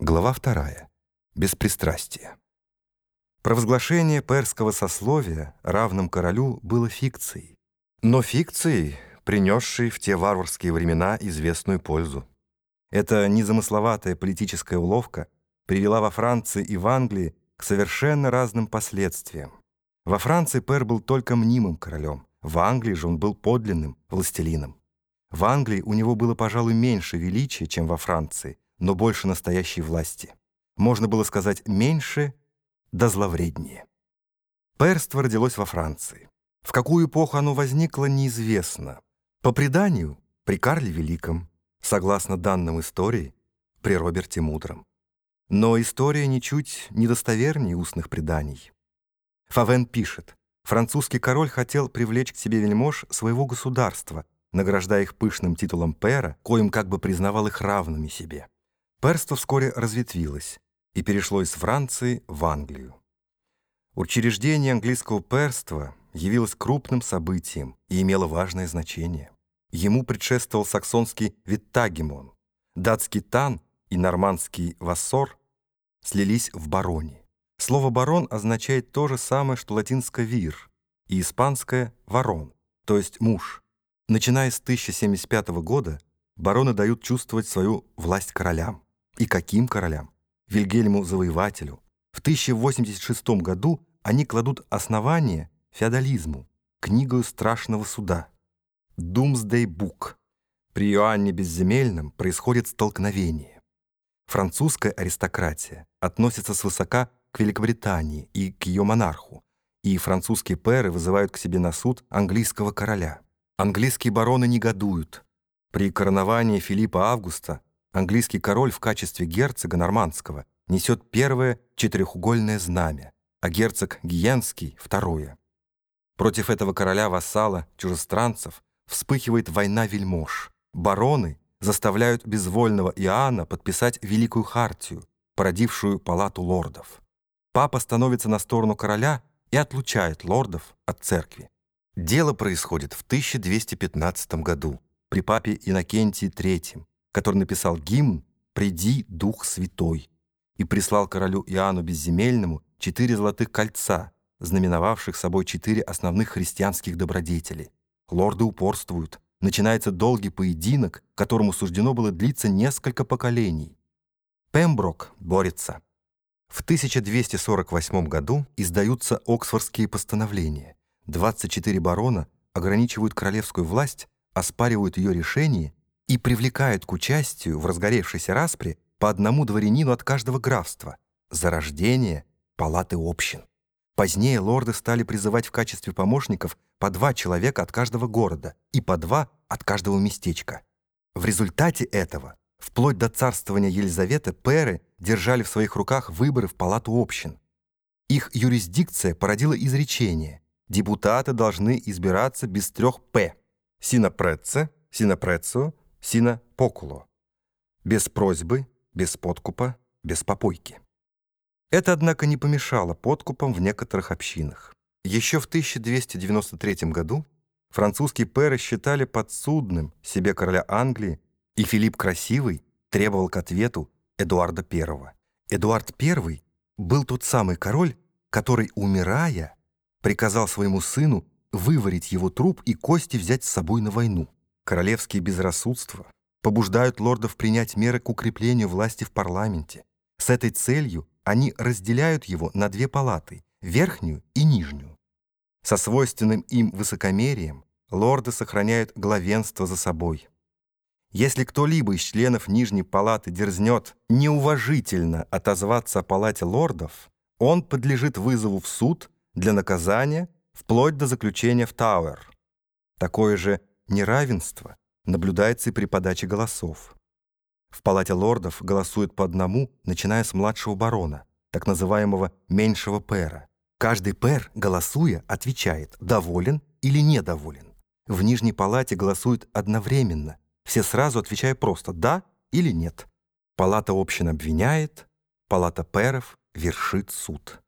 Глава вторая. Беспристрастие. Провозглашение перского сословия равным королю было фикцией, но фикцией, принесшей в те варварские времена известную пользу. Эта незамысловатая политическая уловка привела во Франции и в Англии к совершенно разным последствиям. Во Франции Пер был только мнимым королем, в Англии же он был подлинным властелином. В Англии у него было, пожалуй, меньше величия, чем во Франции – но больше настоящей власти. Можно было сказать меньше, да зловреднее. Перство родилось во Франции. В какую эпоху оно возникло, неизвестно. По преданию, при Карле Великом, согласно данным истории, при Роберте Мудром. Но история ничуть недостовернее устных преданий. Фавен пишет, французский король хотел привлечь к себе вельмож своего государства, награждая их пышным титулом пера, коим как бы признавал их равными себе. Перство вскоре разветвилось и перешло из Франции в Англию. Учреждение английского перства явилось крупным событием и имело важное значение. Ему предшествовал саксонский Виттагемон, датский Тан и нормандский Вассор слились в бароне. Слово «барон» означает то же самое, что латинское «вир» и испанское «ворон», то есть «муж». Начиная с 1075 года бароны дают чувствовать свою власть королям. И каким королям? Вильгельму Завоевателю. В 1086 году они кладут основание феодализму, книгою страшного суда. Doomsday Book. При Иоанне Безземельном происходит столкновение. Французская аристократия относится свысока к Великобритании и к ее монарху, и французские пэры вызывают к себе на суд английского короля. Английские бароны негодуют. При короновании Филиппа Августа английский король в качестве герцога нормандского несет первое четырехугольное знамя, а герцог Гиенский — второе. Против этого короля-вассала чужестранцев вспыхивает война вельмож. Бароны заставляют безвольного Иоанна подписать Великую Хартию, породившую палату лордов. Папа становится на сторону короля и отлучает лордов от церкви. Дело происходит в 1215 году при папе Иннокентии III, который написал гимн «Приди, Дух Святой» и прислал королю Иоанну Безземельному четыре золотых кольца, знаменовавших собой четыре основных христианских добродетели. Лорды упорствуют. Начинается долгий поединок, которому суждено было длиться несколько поколений. Пемброк борется. В 1248 году издаются Оксфордские постановления. 24 барона ограничивают королевскую власть, оспаривают ее решение и привлекают к участию в разгоревшейся распре по одному дворянину от каждого графства за рождение палаты общин. Позднее лорды стали призывать в качестве помощников по два человека от каждого города и по два от каждого местечка. В результате этого, вплоть до царствования Елизаветы, пэры держали в своих руках выборы в палату общин. Их юрисдикция породила изречение «депутаты должны избираться без трех «п» — синопреце, синопрецо, сина покуло. Без просьбы, без подкупа, без попойки. Это, однако, не помешало подкупам в некоторых общинах. Еще в 1293 году французские пэры считали подсудным себе короля Англии, и Филипп Красивый требовал к ответу Эдуарда I. Эдуард I был тот самый король, который, умирая, приказал своему сыну выварить его труп и кости взять с собой на войну. Королевские безрассудства побуждают лордов принять меры к укреплению власти в парламенте. С этой целью они разделяют его на две палаты – верхнюю и нижнюю. Со свойственным им высокомерием лорды сохраняют главенство за собой. Если кто-либо из членов Нижней палаты дерзнет неуважительно отозваться о палате лордов, он подлежит вызову в суд для наказания вплоть до заключения в Тауэр. Такое же Неравенство наблюдается и при подаче голосов. В Палате лордов голосуют по одному, начиная с младшего барона, так называемого меньшего пэра. Каждый пэр, голосуя, отвечает, доволен или недоволен. В Нижней Палате голосуют одновременно, все сразу отвечая просто «да» или «нет». Палата общин обвиняет, Палата пэров вершит суд.